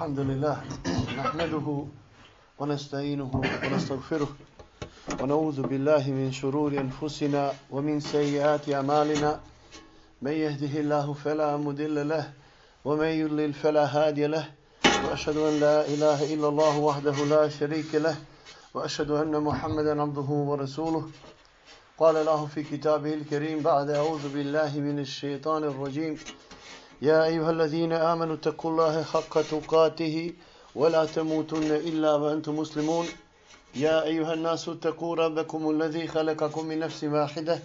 الحمد لله. نحمده ونستعينه ونستغفره ونعوذ بالله من شرور أنفسنا ومن سيئات أعمالنا. من يهده الله فلا مضل له ومن يضلل فلا هادي له. وأشهد أن لا إله إلا الله وحده لا شريك له. وأشهد أن محمدا عبده ورسوله. قال الله في كتابه الكريم بعد أعوذ بالله من الشيطان الرجيم. يا أيها الذين آمنوا اتقوا الله حق تقاته ولا تموتن إلا وأنتم مسلمون. يا أيها الناس اتقوا ربكم الذي خلقكم من نفس واحدة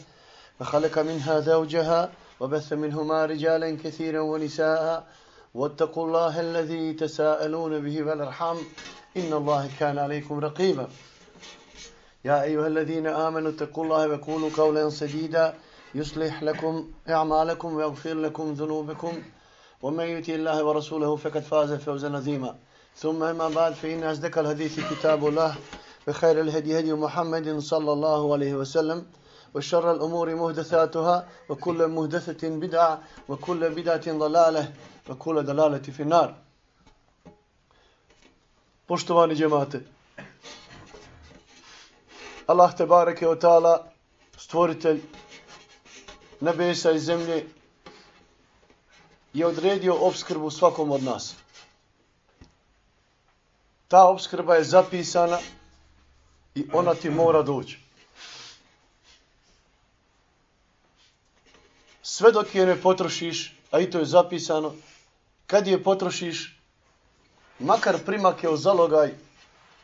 فخلق منها زوجها وبث منهما رجالا كثيرا ونساء واتقوا الله الذي تساءلون به والأرحام. إن الله كان عليكم رقيبا. يا أيها الذين آمنوا اتقوا الله وقولوا قولا سديدا. يصلح لكم أعمالكم ويغفر لكم ذنوبكم. ومن يطع الله ورسوله فقد فاز فوزا عظيما. ثم أما بعد فإن أصدق الحديث كتاب الله وخير الهدي هدي محمد صلى الله عليه وسلم وشر الأمور مهدثاتها وكل مهدثة بدعة وكل بدعة ضلالة وكل ضلالة في النار. Poštovani džemate, Allah te bareke o stvoritelj nebesa i zemlje, je odredio obskrbu svakom od nas. Ta obskrba je zapisana i ona ti mora doći. Sve dok je ne potrošiš, a i to je zapisano, kad je potrošiš, makar primak je o zalogaj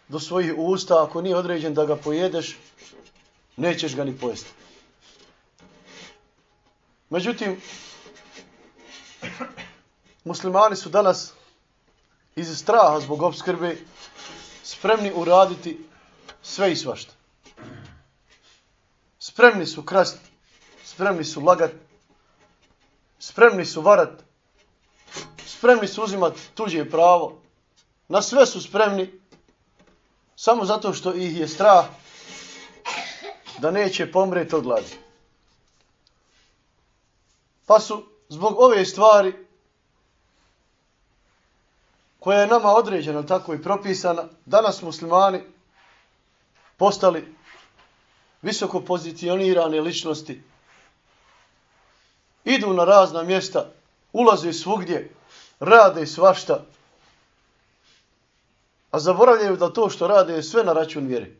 do svojih usta, ako nije određen da ga pojedeš, nećeš ga ni pojesti. Međutim, muslimani su danas iz straha zbog obskrbe spremni uraditi sve i svašta. Spremni su krast, spremni su lagat, spremni su varat, spremni su uzimat tuđe pravo, na sve su spremni, samo zato što ih je strah da neće pomreti od gladi. Pa su zbog ove stvari koja je nama određena tako i propisana, danas muslimani postali visoko pozicionirane ličnosti, idu na razna mjesta, ulaze svugdje, rade svašta, a zaboravljaju da to što rade je sve na račun vjere.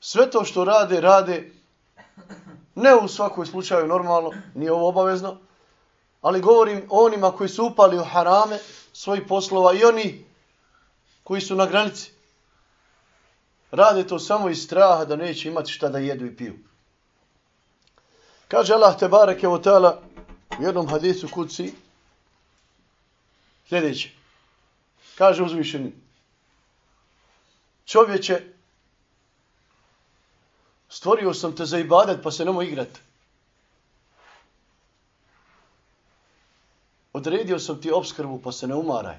Sve to što rade, rade ne u svakoj slučaju normalno, nije ovo obavezno, ali govorim o onima koji su upali u harame svojih poslova i oni koji su na granici. Rade to samo iz straha da neće imati šta da jedu i piju. Kaže Allah te bareke o tala u jednom hadisu kuci sljedeće. Kaže uzvišeni. čovječe, stvorio sam te za ibadet pa se nemoj igrat. Odredio sam ti obskrbu pa se ne umaraj.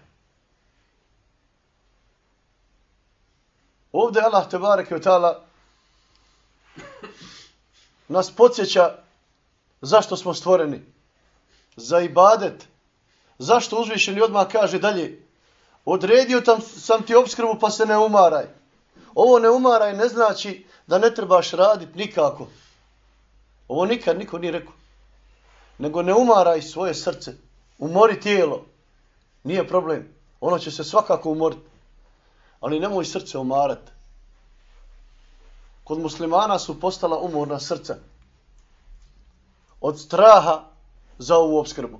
Ovdje Allah te barek je nas podsjeća zašto smo stvoreni. Za ibadet. Zašto uzvišeni odmah kaže dalje. Odredio tam, sam ti obskrbu pa se ne umaraj. Ovo ne umaraj ne znači da ne trebaš raditi nikako. Ovo nikad niko nije rekao. Nego ne umaraj svoje srce. Umori tijelo. Nije problem. Ono će se svakako umoriti. Ali nemoj srce umarati. Kod muslimana su postala umorna srca. Od straha za ovu obskrbu.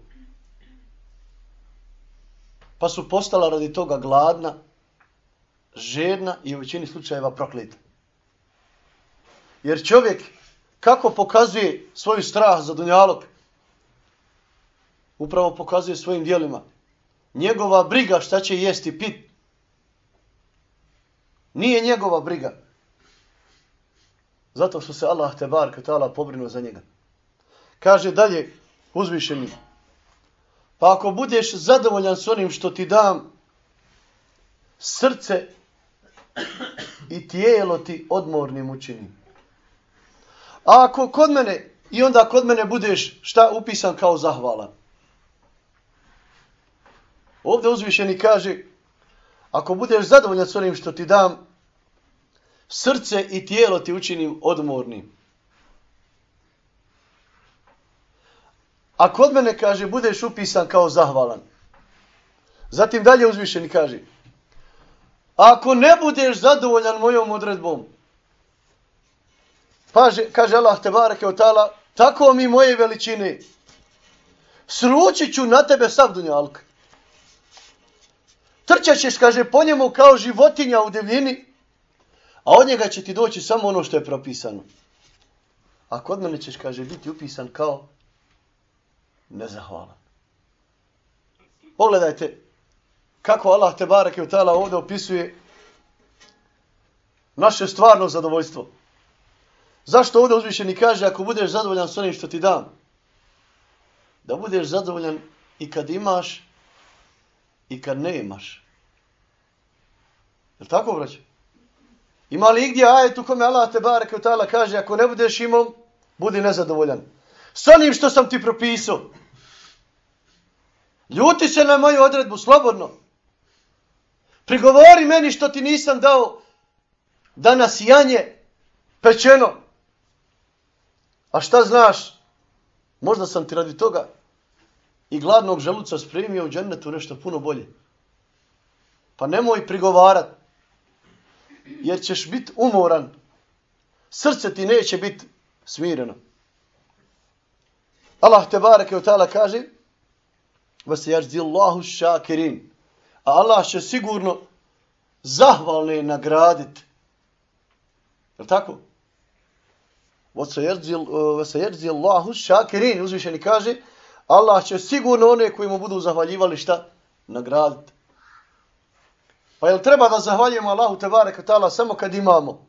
Pa su postala radi toga gladna, žedna i u većini slučajeva prokleta. Jer čovjek kako pokazuje svoj strah za dunjalog, upravo pokazuje svojim dijelima. Njegova briga šta će jesti pit, nije njegova briga. Zato što se Allah te bar katala pobrinuo za njega. Kaže dalje uzvišeni. Pa ako budeš zadovoljan s onim što ti dam, srce i tijelo ti odmornim učinim. A ako kod mene, i onda kod mene budeš šta upisan kao zahvalan. Ovdje uzvišeni kaže, ako budeš zadovoljan s onim što ti dam, srce i tijelo ti učinim odmornim. A kod mene, kaže, budeš upisan kao zahvalan. Zatim dalje uzvišeni kaže, ako ne budeš zadovoljan mojom odredbom, Paže, kaže Allah te barake od tala, tako mi moje veličine, sručit ću na tebe sav dunjalk. Trčaćeš, kaže, po njemu kao životinja u divljini, a od njega će ti doći samo ono što je propisano. A kod mene ćeš, kaže, biti upisan kao nezahvalan. Pogledajte kako Allah te barake od tala ovdje opisuje naše stvarno zadovoljstvo. Zašto ovdje uzvišeni kaže ako budeš zadovoljan s onim što ti dam? Da budeš zadovoljan i kad imaš i kad ne imaš. Je li tako, braće? Ima li igdje ajet u kome Allah te barek u tala kaže ako ne budeš imom, budi nezadovoljan. S onim što sam ti propisao. Ljuti se na moju odredbu, slobodno. Prigovori meni što ti nisam dao danas janje pečeno. A šta znaš? Možda sam ti radi toga i gladnog želuca spremio u džennetu nešto puno bolje. Pa nemoj prigovarat, jer ćeš biti umoran. Srce ti neće biti smireno. Allah te barake u ta'ala kaže vas šakirin. A Allah će sigurno zahvalne nagraditi. Je tako? وَسَيَرْزِي اللَّهُ شَاكِرِينَ Uzvišeni kaže, Allah će sigurno one koji mu budu zahvaljivali šta? Nagraditi. Pa jel treba da zahvaljujemo Allahu Tebare Katala samo kad imamo?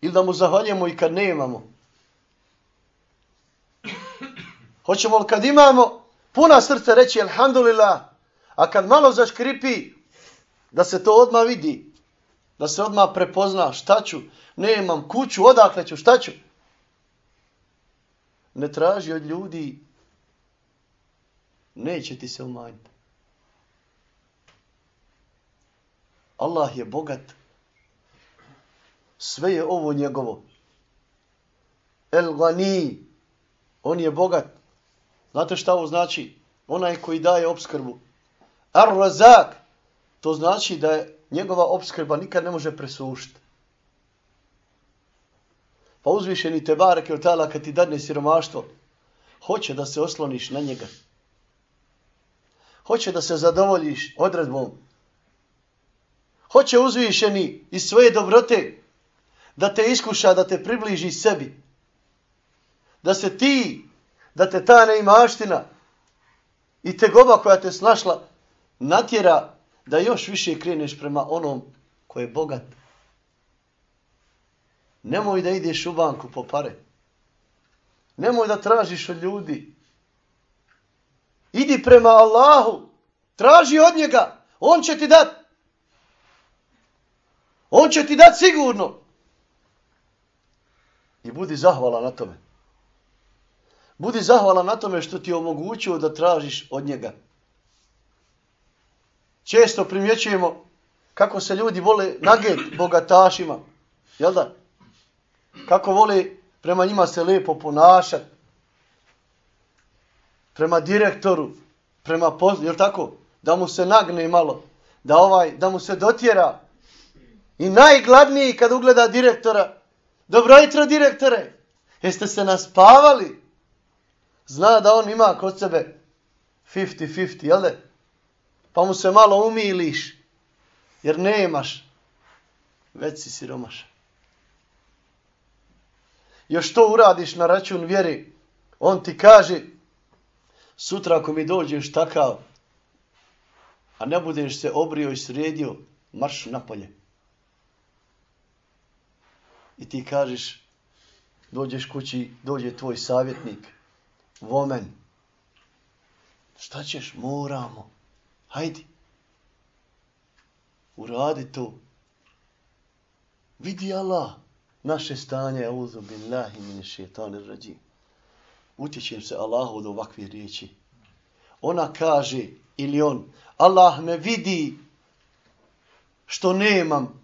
Ili da mu zahvaljujemo i kad ne imamo? Hoćemo li kad imamo puna srce reći Alhamdulillah, a kad malo zaškripi, da se to odmah vidi, da se odmah prepozna šta ću, nemam kuću, odakle ću, šta ću? Ne traži od ljudi, neće ti se umanjiti. Allah je bogat. Sve je ovo njegovo. El gani. On je bogat. Znate šta ovo znači? Onaj koji daje obskrbu. Ar razak. To znači da je njegova obskrba nikad ne može presušiti. Pa uzvišeni te barake od tala kad ti dadne siromaštvo, hoće da se osloniš na njega. Hoće da se zadovoljiš odredbom. Hoće uzvišeni iz svoje dobrote da te iskuša, da te približi sebi. Da se ti, da te ta neimaština i te goba koja te snašla natjera da još više kreneš prema onom koji je bogat. Nemoj da ideš u banku po pare. Nemoj da tražiš od ljudi. Idi prema Allahu. Traži od njega. On će ti dat. On će ti dat sigurno. I budi zahvala na tome. Budi zahvala na tome što ti je omogućio da tražiš od njega. Često primjećujemo kako se ljudi vole naget bogatašima. Jel da? Kako vole prema njima se lepo ponašati. Prema direktoru, prema poz... Jel tako? Da mu se nagne malo. Da, ovaj, da mu se dotjera. I najgladniji kad ugleda direktora. Dobro jutro, direktore. Jeste se naspavali? Zna da on ima kod sebe 50-50, jel da? Pa mu se malo umiliš. Jer nemaš. Već si siromašan. Još to uradiš na račun vjeri. On ti kaže, sutra ako mi dođeš takav, a ne budeš se obrio i sredio, marš napolje. I ti kažeš, dođeš kući, dođe tvoj savjetnik, vomen. Šta ćeš? Moramo. Hajdi. Uradi to. Vidi Allah naše stanje, auzu billahi min šeitanir rajim. Utječem se Allahu od ovakve riječi. Ona kaže, ili on, Allah me vidi što nemam.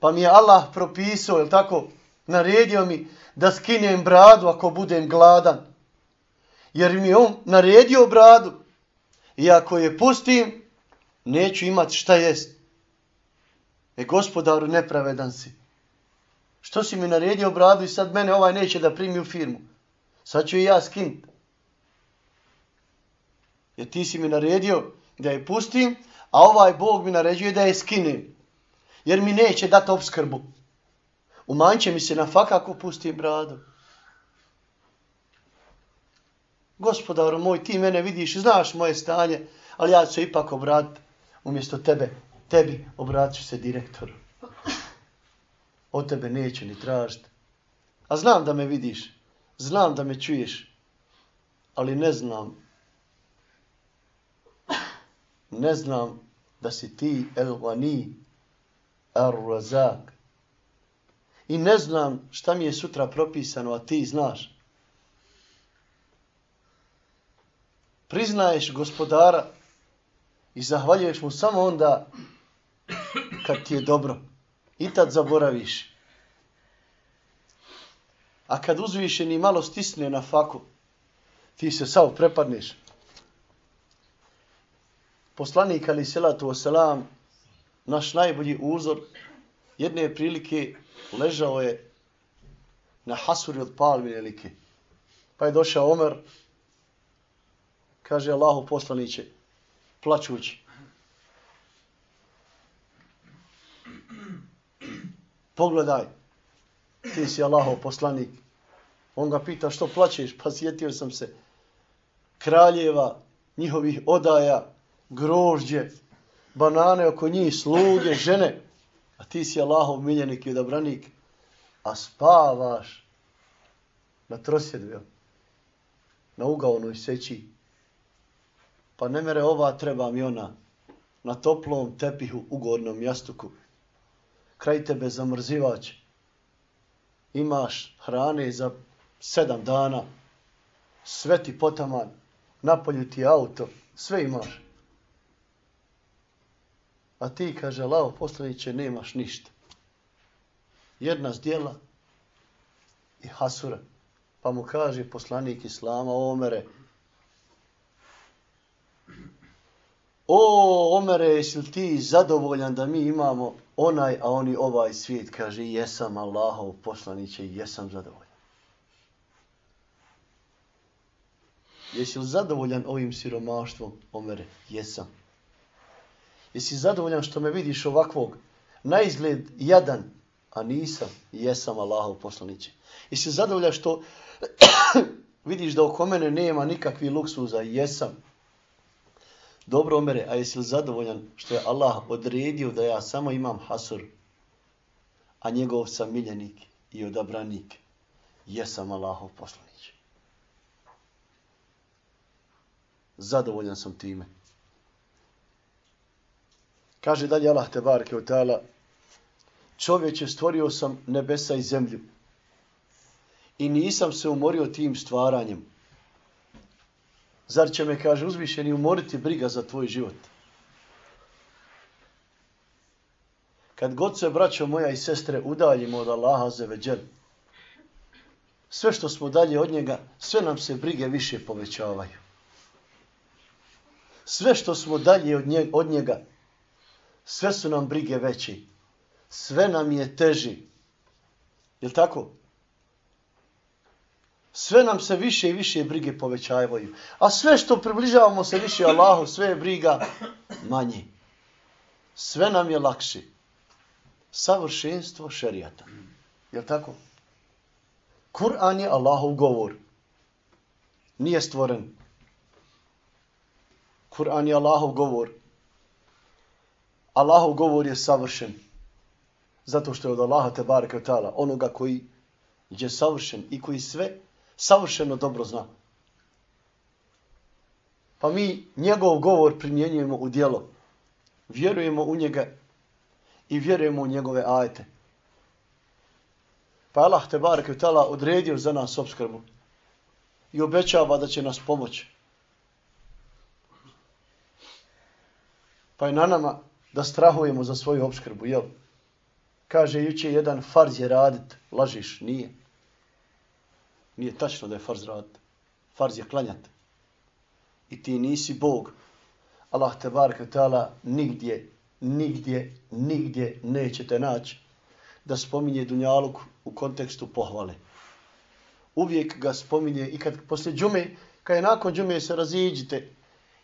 Pa mi je Allah propisao, je tako, naredio mi da skinem bradu ako budem gladan. Jer mi on naredio bradu. I ako je pustim, neću imati šta jest. E gospodaru, nepravedan si. Što si mi naredio bradu i sad mene ovaj neće da primi u firmu? Sad ću i ja skint. Jer ti si mi naredio da je pustim, a ovaj Bog mi naređuje da je skinem. Jer mi neće dati obskrbu. Umanće mi se na faka ako pustim bradu. Gospodaru moj, ti mene vidiš, znaš moje stanje, ali ja ću se ipak obratiti umjesto tebe. Tebi obratit se direktoru. Od tebe neću ni tražiti. A znam da me vidiš. Znam da me čuješ. Ali ne znam. Ne znam da si ti El Gani, ar-Razak. I ne znam šta mi je sutra propisano, a ti znaš. Priznaješ gospodara i zahvaljuješ mu samo onda kad ti je dobro. I tad zaboraviš. A kad uzviše ni malo stisne na faku, ti se sav prepadneš. Poslanik ali selatu wasalam, naš najbolji uzor, jedne prilike ležao je na hasuri od palmine like. Pa je došao Omer, kaže Allahu poslaniće, plaćući. Pogledaj, ti si Allahov poslanik. On ga pita što plaćeš, pa sjetio sam se kraljeva, njihovih odaja, grožđe, banane oko njih, sluge, žene, a ti si Allahov miljenik i odabranik, a spavaš na trosjedvi, na ugaonoj seći, pa ne mere ova treba mi ona, na toplom tepihu, ugodnom jastuku, kraj tebe zamrzivač, imaš hrane za sedam dana, sve ti potaman, napolju ti auto, sve imaš. A ti, kaže Lao poslaniće, nemaš ništa. Jedna zdjela i hasura. Pa mu kaže poslanik Islama, Omere, O, Omere, jesi li ti zadovoljan da mi imamo onaj, a oni ovaj svijet? Kaže, jesam Allahov poslaniće, jesam zadovoljan. Jesi li zadovoljan ovim siromaštvom, Omere? Jesam. Jesi zadovoljan što me vidiš ovakvog? Na izgled jadan, a nisam, jesam Allahov poslaniće. Jesi zadovoljan što vidiš da oko mene nema nikakvi luksuza? Jesam. Dobro, Omere, a jesi li zadovoljan što je Allah odredio da ja samo imam hasur, a njegov sam miljenik i odabranik? Jesam Allahov poslanić. Zadovoljan sam time. Kaže dalje Allah te barke od tala, čovječe stvorio sam nebesa i zemlju i nisam se umorio tim stvaranjem. Zar će me, kaže, uzvišeni umoriti briga za tvoj život? Kad god se, braćo moja i sestre, udaljimo od Allaha za veđer, sve što smo dalje od njega, sve nam se brige više povećavaju. Sve što smo dalje od njega, od njega sve su nam brige veći. Sve nam je teži. Je tako? Sve nam se više i više brige povećavaju. A sve što približavamo se više Allahu, sve je briga manje. Sve nam je lakše. Savršenstvo šerijata. Je li tako? Kur'an je Allahov govor. Nije stvoren. Kur'an je Allahov govor. Allahov govor je savršen. Zato što je od Allaha te bareke ta'ala, onoga koji je savršen i koji sve savršeno dobro zna. Pa mi njegov govor primjenjujemo u dijelo. Vjerujemo u njega i vjerujemo u njegove ajete. Pa Allah te i ta'ala odredio za nas obskrbu i obećava da će nas pomoći. Pa je na nama da strahujemo za svoju obskrbu, jel? Kaže, juče jedan farz je radit, lažiš, nije. Nije tačno da je farz rad. Farz je klanjat. I ti nisi Bog. Allah te barke tala nigdje, nigdje, nigdje nećete naći da spominje Dunjaluk u kontekstu pohvale. Uvijek ga spominje i kad poslije džume, kad je nakon džume se raziđite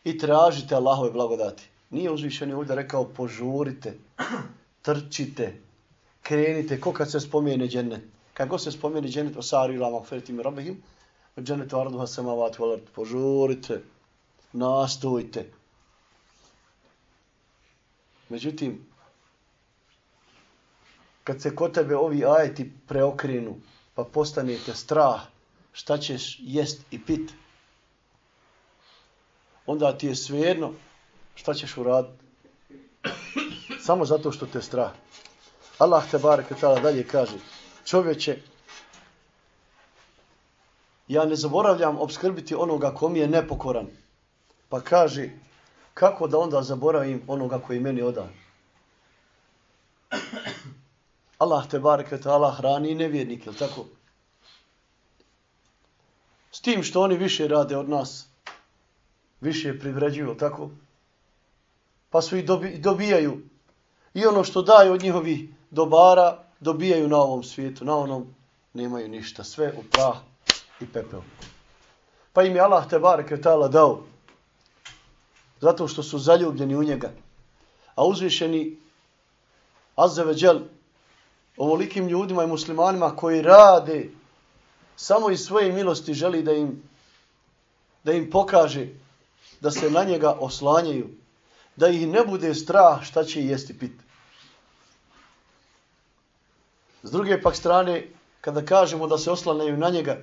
i tražite Allahove blagodati. Nije uzvišeni ovdje rekao požurite, trčite, krenite, ko kad se spomene džennet. Kad god se spomeni džennet, osari ila magfirati mi rabihim, u džennetu arduha samavati valard, požurite, nastojte. Međutim, kad se kod tebe ovi ajeti preokrenu, pa postanete strah, šta ćeš jest i pit, onda ti je svejedno šta ćeš uraditi? Samo zato što te strah. Allah te barek tala dalje kaže, čovječe, ja ne zaboravljam obskrbiti onoga ko mi je nepokoran. Pa kaže, kako da onda zaboravim onoga koji meni odan? Allah te barek tala hrani nevjernik, je tako? S tim što oni više rade od nas, više privređuju, tako? pa su i dobi, dobijaju i ono što daju od njihovi dobara dobijaju na ovom svijetu, na onom nemaju ništa, sve u prah i pepeo. Pa im je Allah te barek tala dao zato što su zaljubljeni u njega. A uzvišeni Azzeveđel ovolikim ljudima i muslimanima koji rade samo iz svoje milosti želi da im da im pokaže da se na njega oslanjaju da ih ne bude strah šta će jesti piti. S druge pak strane, kada kažemo da se oslanjaju na njega,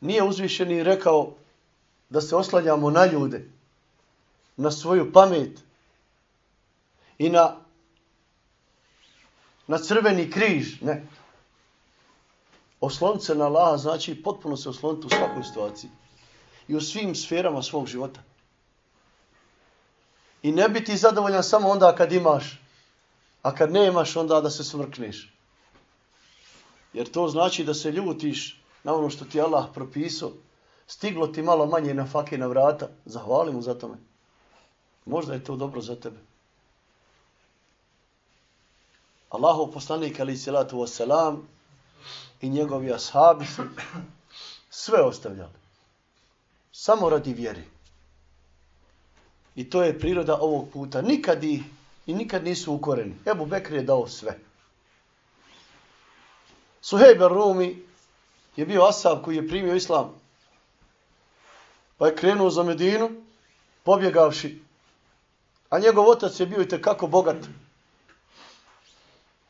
nije uzvišeni rekao da se oslanjamo na ljude, na svoju pamet i na, na crveni križ. Ne. Oslonit se na Allaha znači potpuno se osloniti u svakoj situaciji i u svim sferama svog života. I ne biti zadovoljan samo onda kad imaš, a kad nemaš onda da se smrkneš. Jer to znači da se ljutiš na ono što ti Allah propisao. Stiglo ti malo manje na fake na vrata. Zahvali mu za tome. Možda je to dobro za tebe. Allahov poslanik ali salatu wasalam i njegovi ashabi su sve ostavljali. Samo radi vjeri. I to je priroda ovog puta. Nikad ih i nikad nisu ukoreni. Ebu Bekr je dao sve. Suhejber Rumi je bio asab koji je primio islam. Pa je krenuo za Medinu pobjegavši, a njegov otac je bio i kako bogat.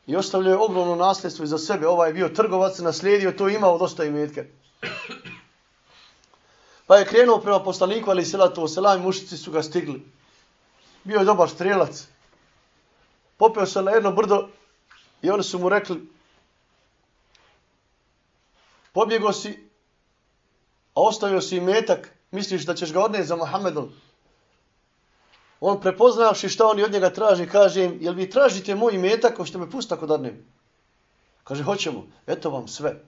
I ostavljao je ogromno nasljedstvo iza sebe. Ovaj je bio trgovac, naslijedio to imao dosta imetke. Pa je krenuo prema poslaniku, ali selatu selam i mušici su ga stigli. Bio je dobar strelac. Popeo se na jedno brdo i oni su mu rekli pobjego si, a ostavio si metak, misliš da ćeš ga odneti za Mohamedom. On prepoznavši šta oni od njega traži, kaže im, jel vi tražite moj metak, ko što me pusta kod odnem? Kaže, hoćemo, eto vam sve.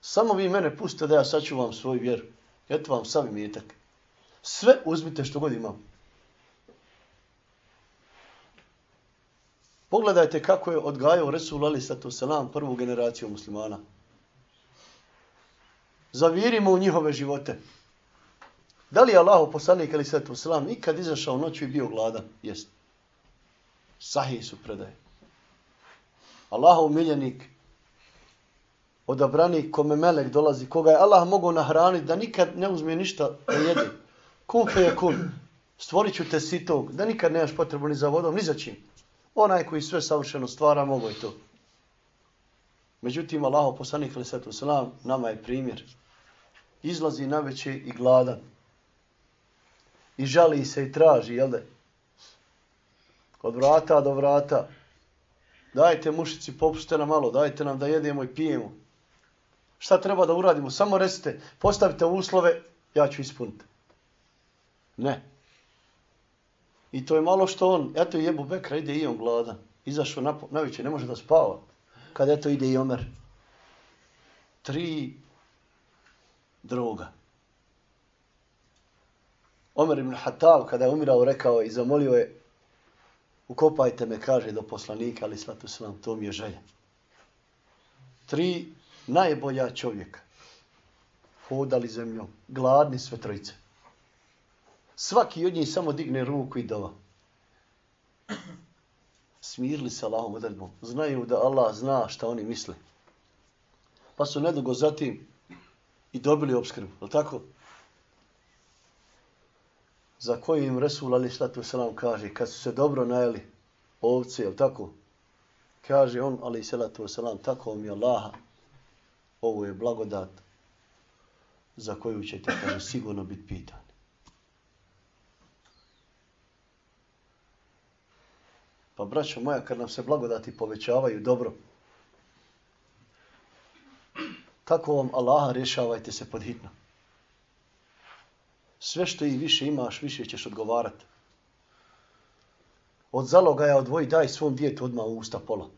Samo vi mene pustite da ja sačuvam svoj vjer. Eto vam sav metak. Sve uzmite što god imam. Pogledajte kako je odgajao Resul Ali Sato Salam prvu generaciju muslimana. Zavirimo u njihove živote. Da li je Allah poslanik Ali Sato Salam ikad izašao noću i bio gladan? Jest. Sahih su predaje. Allahov miljenik odabrani kome melek dolazi, koga je Allah mogao nahraniti da nikad ne uzme ništa da jede. Kun fe je kun. Stvorit ću te sitog, da nikad nemaš potrebu ni za vodom, ni za čim. Onaj koji sve savršeno stvara, mogo je to. Međutim, Allaho poslanik ali svetu selam, nama je primjer. Izlazi na veće i gladan. I žali se i traži, jel da? Od vrata do vrata. Dajte mušici, popušte nam malo, dajte nam da jedemo i pijemo. Šta treba da uradimo? Samo recite, postavite uslove, ja ću ispuniti. Ne. I to je malo što on, eto jebu Bekra, ide i on gladan. Izašao na, na ne može da spava. Kad eto ide i Omer. Tri droga. Omer ibn Hatav, kada je umirao, rekao i zamolio je, ukopajte me, kaže, do poslanika, ali svatu vam, to mi je želja. Tri najbolja čovjeka. Hodali zemljom, gladni sve trojice. Svaki od njih samo digne ruku i dova. Smirili se Allahom odredbom. Znaju da Allah zna šta oni misle. Pa su nedugo zatim i dobili obskrbu. Je tako? Za koji im Resul Ali Slatu Selam kaže, kad su se dobro najeli ovce, je tako? Kaže on, Ali Slatu Salam, tako mi je Allaha, ovo je blagodat za koju ćete, kaže, sigurno biti pitan. Pa braćo moja, kad nam se blagodati povećavaju, dobro. Tako vam Allaha rješavajte se pod hitno. Sve što i više imaš, više ćeš odgovarati. Od zaloga ja odvoji, daj svom djetu odmah u usta pola.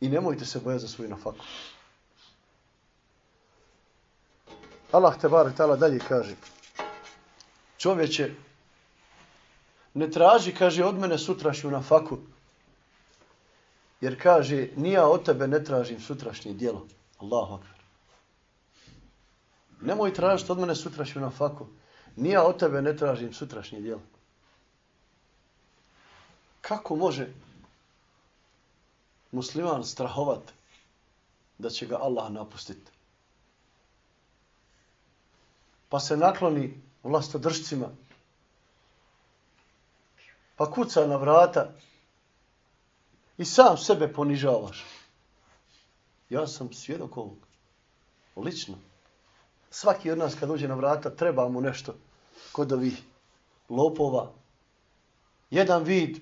I nemojte se bojati za svoju nafaku. Allah te bar tala dalje kaže čovječe, ne traži, kaže, od mene sutrašnju na faku. Jer kaže, nija od tebe ne tražim sutrašnje dijelo. Allahu akbar. Nemoj tražiti od mene sutrašnju na faku. Nija od tebe ne tražim sutrašnje dijelo. Kako može musliman strahovat da će ga Allah napustiti? Pa se nakloni vlastodržcima. Pa kuca na vrata i sam sebe ponižavaš. Ja sam svjedok ovog. Lično. Svaki od nas kad uđe na vrata treba mu nešto kod ovih lopova. Jedan vid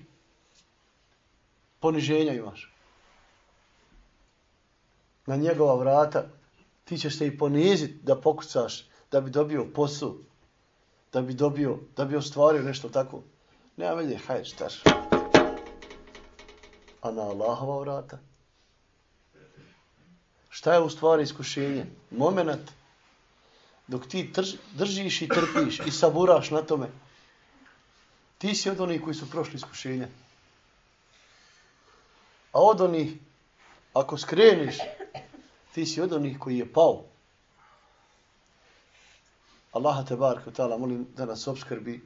poniženja imaš. Na njegova vrata ti ćeš se i poniziti da pokucaš da bi dobio posao da bi dobio, da bi ostvario nešto tako. Nema velje, hajde, štaš. A na Allahova vrata? Šta je u stvari iskušenje? Moment dok ti trž, držiš i trpiš i saburaš na tome, ti si od onih koji su prošli iskušenje. A od onih, ako skreniš, ti si od onih koji je pao. Allaha te barku ta'ala molim da nas obskrbi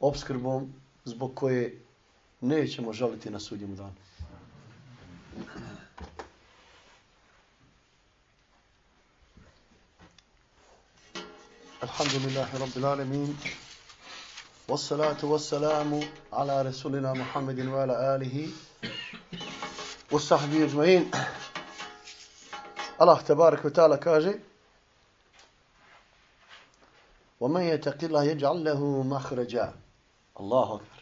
obskrbom zbog koje nećemo žaliti na sudnjem danu. Alhamdulillahi Rabbil Alemin Wassalatu wassalamu ala Rasulina Muhammedin wa ala alihi wa sahbihi ajma'in Allah tabarak wa ta'ala kaže ومن يتق الله يجعل له مخرجا الله أكبر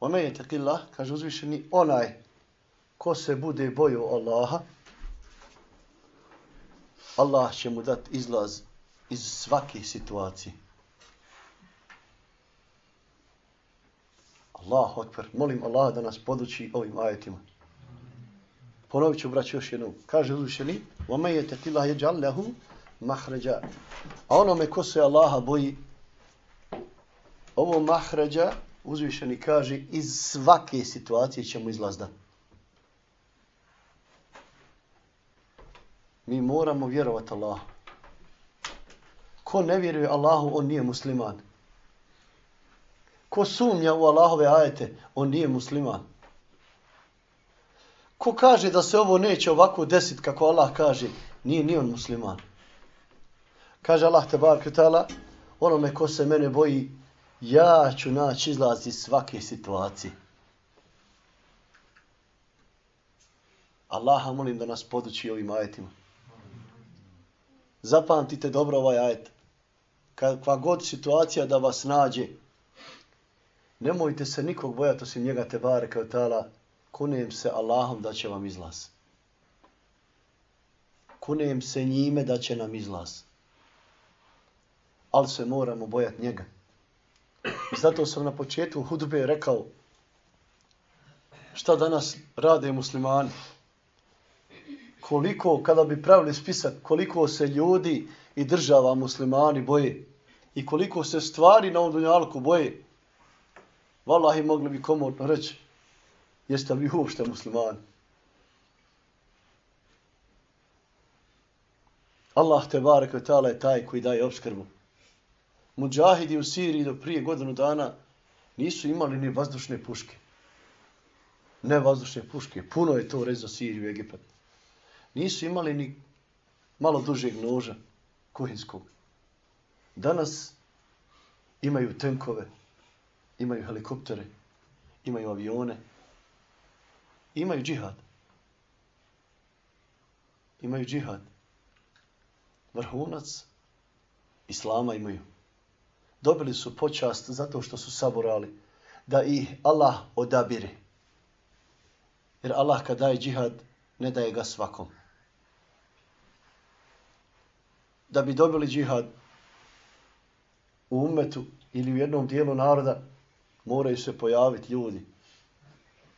ومن يتق الله كاجي uzvišeni onaj ko se bude bojio Allaha Allah će mu dati izlaz iz svake situacije. Allahu akbar. Molim Allah da nas poduči ovim ajetima. Ponovit ću, braći, još jednom. Kaže uzvišeni, وَمَنْ يَتَقِ اللَّهَ يَجْعَلْ لَهُ mahređa. A onome ko se Allaha boji, ovo mahređa, uzvišeni kaže, iz svake situacije ćemo izlazda. Mi moramo vjerovati Allahu. Ko ne vjeruje Allahu, on nije musliman. Ko sumnja u Allahove ajete, on nije musliman. Ko kaže da se ovo neće ovako desiti kako Allah kaže, nije ni on musliman. Kaže Allah te bar kutala, onome ko se mene boji, ja ću naći izlaz iz svake situacije. Allaha molim da nas poduči ovim ajetima. Zapamtite dobro ovaj ajet. Kakva god situacija da vas nađe, nemojte se nikog bojati osim njega te bare kao tala, kunem se Allahom da će vam izlaz. Kunem se njime da će nam izlaz. Ali se moramo bojati njega. I zato sam na početku hudbe rekao šta danas rade muslimani koliko, kada bi pravili spisak, koliko se ljudi i država muslimani boje i koliko se stvari na ovom dunjalku boje, vallahi mogli bi komodno reći, jeste li uopšte muslimani? Allah te barek ve ta'ala je taj koji daje obskrbu. Muđahidi u Siriji do prije godinu dana nisu imali ni vazdušne puške. Ne vazdušne puške. Puno je to rezo Siriju i Egipat nisu imali ni malo dužeg noža kuhinskog. Danas imaju tenkove, imaju helikoptere, imaju avione, imaju džihad. Imaju džihad. Vrhunac islama imaju. Dobili su počast zato što su saborali da ih Allah odabiri. Jer Allah kad daje džihad, ne daje ga svakom. da bi dobili džihad u umetu ili u jednom dijelu naroda, moraju se pojaviti ljudi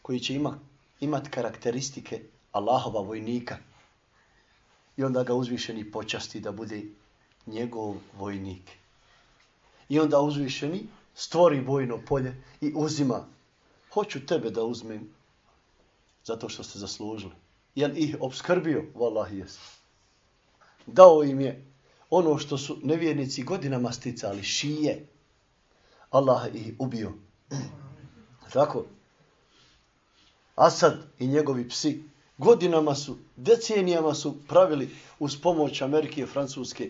koji će ima, imati karakteristike Allahova vojnika. I onda ga uzvišeni počasti da bude njegov vojnik. I onda uzvišeni stvori vojno polje i uzima. Hoću tebe da uzmem zato što ste zaslužili. Jel ih obskrbio? Wallahi jes. Dao im je ono što su nevjernici godinama sticali, šije, Allah ih ubio. Tako. Asad i njegovi psi godinama su, decenijama su pravili uz pomoć Amerike i Francuske.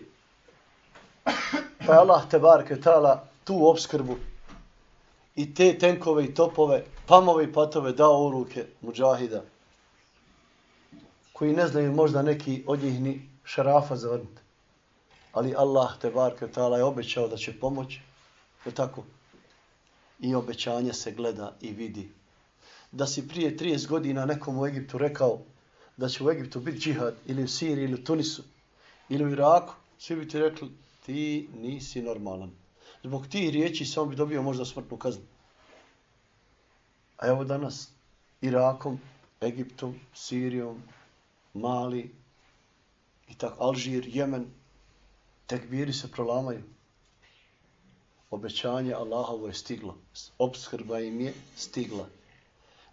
Pa Allah te barke tala tu obskrbu i te tenkove i topove, pamove i patove dao u ruke muđahida koji ne znaju možda neki od njih ni šarafa zavrnuti ali Allah te barke tala je obećao da će pomoći. Je tako? I obećanje se gleda i vidi. Da si prije 30 godina nekom u Egiptu rekao da će u Egiptu biti džihad ili u Siriji ili u Tunisu ili u Iraku, svi bi ti rekli ti nisi normalan. Zbog tih riječi samo bi dobio možda smrtnu kaznu. A evo danas Irakom, Egiptom, Sirijom, Mali, i tako Alžir, Jemen, tekbiri se prolamaju. Obećanje Allahovo je stiglo. Obskrba im je stigla.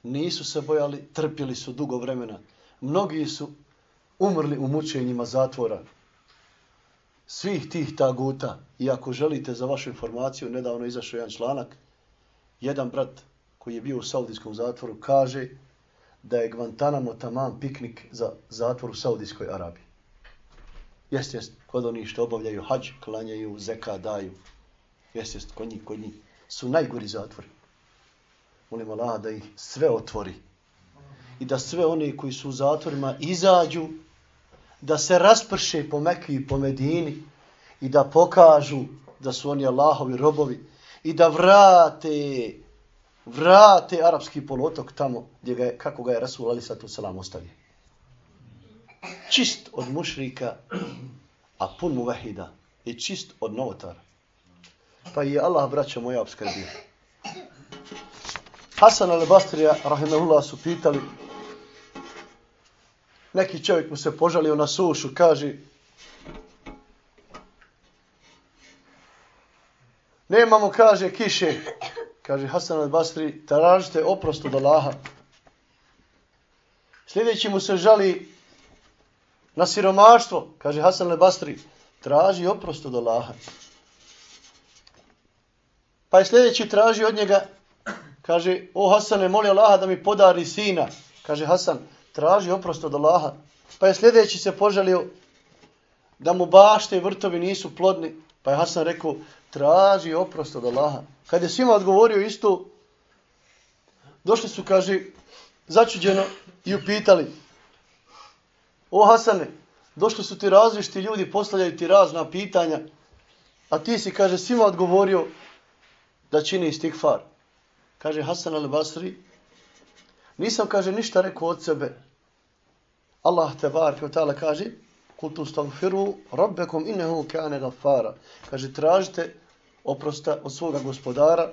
Nisu se bojali, trpjeli su dugo vremena. Mnogi su umrli u mučenjima zatvora. Svih tih taguta. I ako želite za vašu informaciju, nedavno izašao jedan članak. Jedan brat koji je bio u saudijskom zatvoru kaže da je Guantanamo taman piknik za zatvor u Saudijskoj Arabiji. Jest, jest, kod onih što obavljaju hađ, klanjaju, zeka, daju. Jest, jest, kod njih, kod njih su najgori zatvori. Molim Allah da ih sve otvori. I da sve oni koji su u zatvorima izađu, da se rasprše po Mekiji i po Medini i da pokažu da su oni Allahovi robovi i da vrate vrate arapski polotok tamo gdje ga je, kako ga je Rasul Ali Satu Salam ostavio. Čist od mušrika, a pun mu vahida. I čist od novotara. Pa je Allah, braćo moja, obskrbio. Hasan al-Bastrija, rahimahullah, su pitali, neki čovjek mu se požalio na sušu, kaže, nemamo, kaže, kiše, kaže Hasan al-Basri, tražite oprost od Allaha. Sljedeći mu se žali na siromaštvo, kaže Hasan al-Basri, traži oprost od Allaha. Pa je sljedeći traži od njega, kaže, o Hasane, moli Allaha da mi podari sina. Kaže Hasan, traži oprost od Allaha. Pa je sljedeći se požalio da mu bašte i vrtovi nisu plodni. Pa je Hasan rekao, traži oprost od Allaha. Kad je svima odgovorio isto, došli su, kaže, začuđeno i upitali, o Hasane, došli su ti različiti ljudi, postavljaju ti razna pitanja, a ti si, kaže, svima odgovorio da čini istikfar. Kaže Hasan al-Basri, nisam, kaže, ništa rekao od sebe. Allah te bar, kao ta'ala kaže, kultu stagfiru rabbekom innehu kane gafara. Kaže, tražite oprosta od svoga gospodara,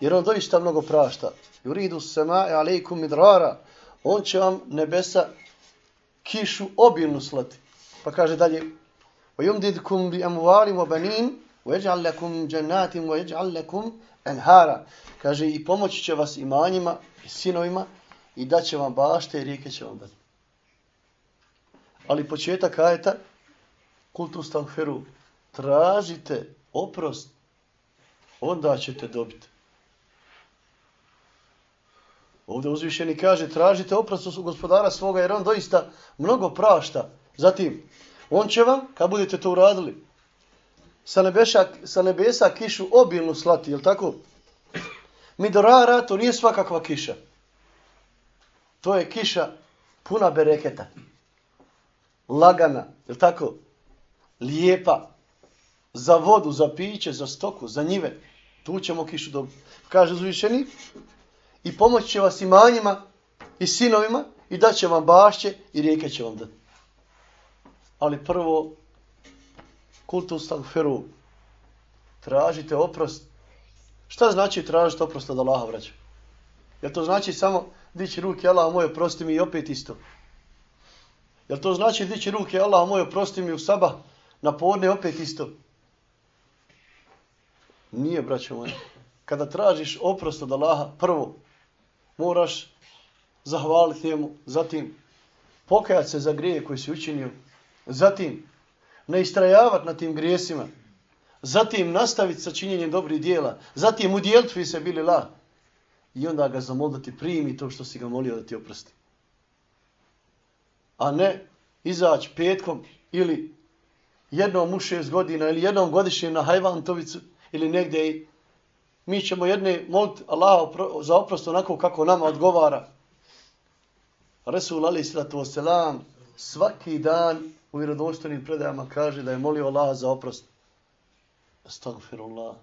jer on doista mnogo prašta. Yuridu semae alejkum midrara. On će vam nebesa kišu obilnu slati. Pa kaže dalje, وَيُمْدِدْكُمْ بِأَمْوَالٍ وَبَنِينَ وَيَجْعَلْ لَكُمْ جَنَّاتٍ وَيَجْعَلْ لَكُمْ enhara. Kaže, i pomoći će vas imanjima i sinovima i da će vam bašte i rijeke će vam dati. Ali početak ajeta, kultu stagferu, tražite oprost, onda ćete dobiti. Ovdje uzvišeni kaže, tražite oprost od gospodara svoga, jer on doista mnogo prašta. Zatim, on će vam, kad budete to uradili, sa nebesa, sa nebesa kišu obilnu slati, je tako? Midorara, to nije svakakva kiša. To je kiša puna bereketa. Lagana, je tako? Lijepa. Za vodu, za piće, za stoku, za njive. Tu ćemo kišu dobiti. Kaže zvišeni. I pomoć će vas imanjima i sinovima i da će vam bašće i rijeke će vam dati. Ali prvo, kultu stagferu, tražite oprost. Šta znači tražiti oprost od Allaha, vraća? Jer to znači samo dići ruke, Allah moj, oprosti mi i opet isto? Jel to znači dići ruke, Allah moj, oprosti mi u sabah, na podne opet isto? Nije, braćo moje. Kada tražiš oprost od Allaha, prvo, moraš zahvaliti njemu, zatim pokajati se za grije koji si učinio, zatim ne istrajavati na tim grijesima, zatim nastaviti sa činjenjem dobrih dijela, zatim udjeliti se bili la i onda ga zamoliti primi to što si ga molio da ti oprosti. A ne izaći petkom ili jednom u šest godina ili jednom godišnjem na Hajvantovicu ili negdje i mi ćemo jedne moliti Allah za oprost onako kako nama odgovara. Resul Ali Islatu Oselam svaki dan u vjerodostojnim predajama kaže da je molio Allah za oprost. Astagfirullah.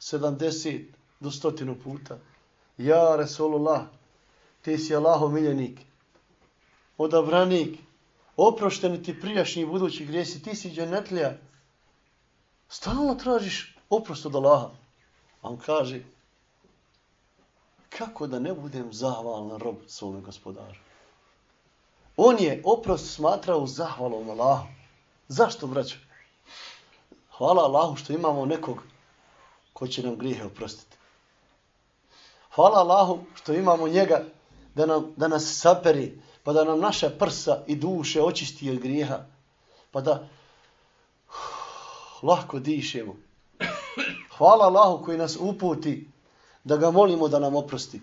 70 do stotinu puta. Ja, Resulullah, ti si Allahov miljenik, odabranik, oprošteni ti prijašnji i budući grijesi, ti si dženetlija. Stalno tražiš oprost od Allaha. A on kaže, kako da ne budem zahvalan rob svome gospodaru? On je oprost smatrao zahvalom Allahu. Zašto, braćo? Hvala Allahu što imamo nekog ko će nam grijehe oprostiti. Hvala Allahu što imamo njega da, nam, da nas saperi, pa da nam naše prsa i duše očisti od grijeha, pa da uh, lahko dišemo. Hvala Allahu koji nas uputi da ga molimo da nam oprosti.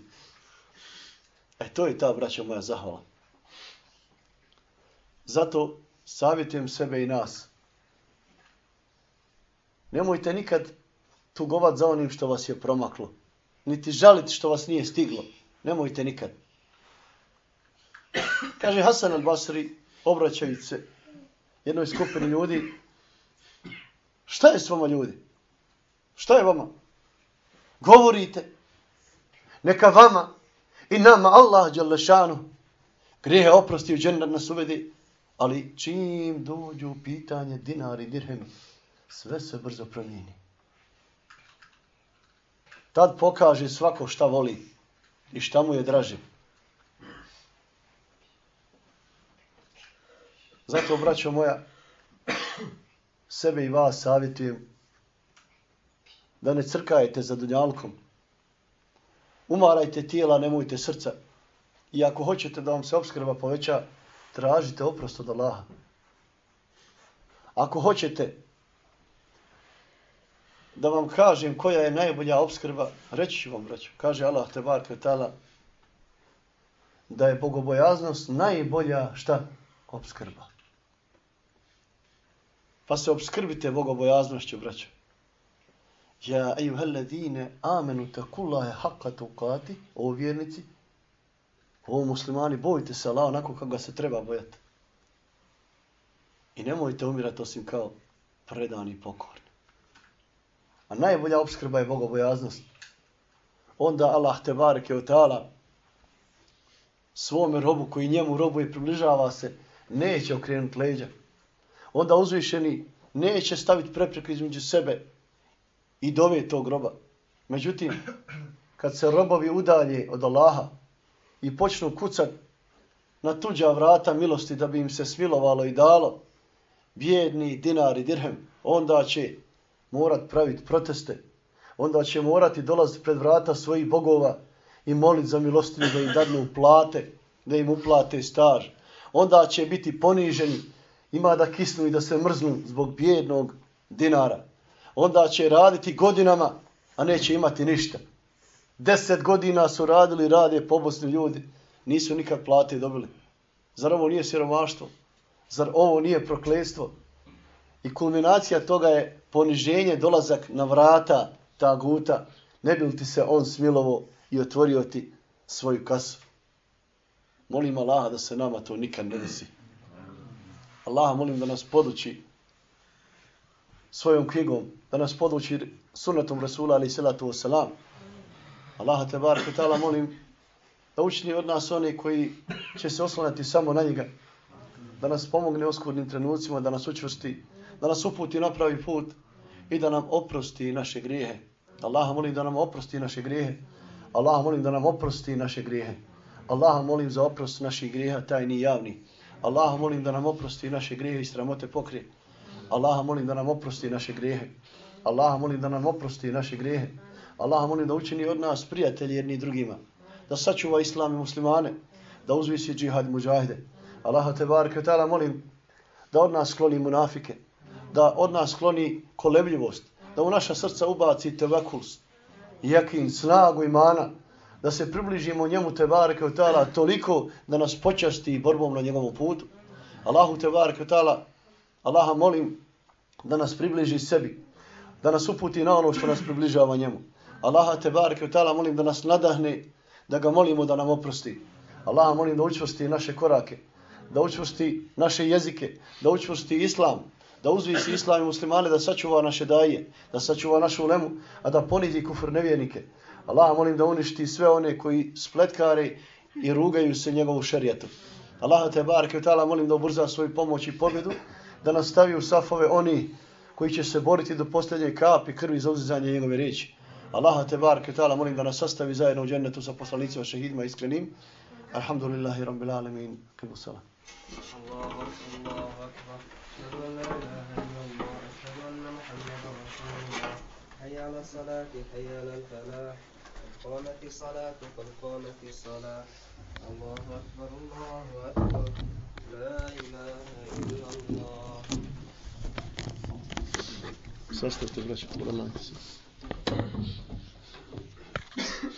E to je ta, braćo moja, zahvala. Zato savjetujem sebe i nas. Nemojte nikad tugovat za onim što vas je promaklo. Niti žaliti što vas nije stiglo. Nemojte nikad. Kaže Hasan al-Basri, obraćajući se jednoj skupini ljudi, šta je s vama ljudi? Šta je vama? Govorite, neka vama i nama Allah Đalešanu grijehe oprosti u džennet nas uvedi, ali čim dođu u pitanje dinari, dirhemi, sve se brzo promijeni. Tad pokaže svako šta voli i šta mu je draže. Zato, braćo moja, sebe i vas savjetujem da ne crkajete za dunjalkom. Umarajte tijela, nemojte srca. I ako hoćete da vam se obskrba poveća, tražite oprost od Allaha. Ako hoćete da vam kažem koja je najbolja obskrba, reći ću vam, braćo. Kaže Allah te bar kvetala da je bogobojaznost najbolja šta? Obskrba. Pa se obskrbite bogobojaznošću, braćo. Ja ejuhalladine amenu takullahe haqqa tukati, o vjernici, o muslimani, bojite se Allah onako kako ga se treba bojati. I nemojte umirati osim kao predani i pokorni. A najbolja obskrba je bogobojaznost. Onda Allah te bareke od ta'ala svome robu koji njemu robu i približava se, neće okrenuti leđa. Onda uzvišeni neće staviti prepreku između sebe i dove tog roba. Međutim, kad se robovi udalje od Allaha i počnu kucat na tuđa vrata milosti da bi im se smilovalo i dalo, bjedni dinar i dirhem, onda će morat praviti proteste, onda će morati dolaziti pred vrata svojih bogova i moliti za milostinu da im dadnu plate, da im uplate staž. Onda će biti poniženi, ima da kisnu i da se mrznu zbog bjednog dinara. Onda će raditi godinama, a neće imati ništa. Deset godina su radili, rade pobosni ljudi, nisu nikad plate dobili. Zar ovo nije siromaštvo? Zar ovo nije prokletstvo? I kulminacija toga je poniženje, dolazak na vrata ta guta, ne bi ti se on smilovo i otvorio ti svoju kasu. Molim Allaha da se nama to nikad ne desi. Allaha molim da nas poduči svojom knjigom, da nas poduči sunnetom Rasula ali salatu wasalam. Allaha te bar petala molim da učini od nas one koji će se oslonati samo na njega, da nas pomogne u oskudnim trenucima, da nas učvrsti, da nas uputi na pravi put i da nam oprosti naše grijehe. Allaha molim da nam oprosti naše grijehe. Allaha molim da nam oprosti naše grijehe. Allaha molim za oprost naših grijeha tajni i javni. Allaha molim da nam oprosti naše grijehe i sramote pokrije. Allaha molim da nam oprosti naše grijehe. Allaha molim da nam oprosti naše grijehe. Allaha molim da učini od nas prijatelji jedni drugima. Da sačuva islam i muslimane. Da uzvisi džihad muđahide. Allaha te barke ta'ala molim da od nas skloni munafike da od nas skloni kolebljivost, da u naša srca ubaci tevakuls, jakin, snagu imana, da se približimo njemu te bareke od tala toliko da nas počasti borbom na njegovom putu. Allahu te bareke tala, Allaha molim da nas približi sebi, da nas uputi na ono što nas približava njemu. Allaha te bareke tala molim da nas nadahne, da ga molimo da nam oprosti. Allaha molim da učvrsti naše korake, da učvrsti naše jezike, da učvrsti islam, da uzvisi islam i muslimane, da sačuva naše daje, da sačuva našu ulemu, a da ponizi kufr nevjernike. Allah molim da uništi sve one koji spletkare i rugaju se njegovu šerijetu. Allah te barke ta'ala molim da ubrza svoju pomoć i pobjedu, da nas stavi u safove oni koji će se boriti do posljednje kapi krvi za uzizanje njegove riječi. Allah te barke ta'ala molim da nas sastavi zajedno u džennetu sa poslanicima šehidima iskrenim. Alhamdulillahi rabbil alemin. Kibu salam. Allahu akbar. Allahu akbar. Allahu akbar. Allahu akbar. Allahu akbar. Allahu akbar. Allahu قامت الصلاة قد قامت الصلاة الله أكبر الله أكبر لا إله إلا الله Ses de tebrik ederim.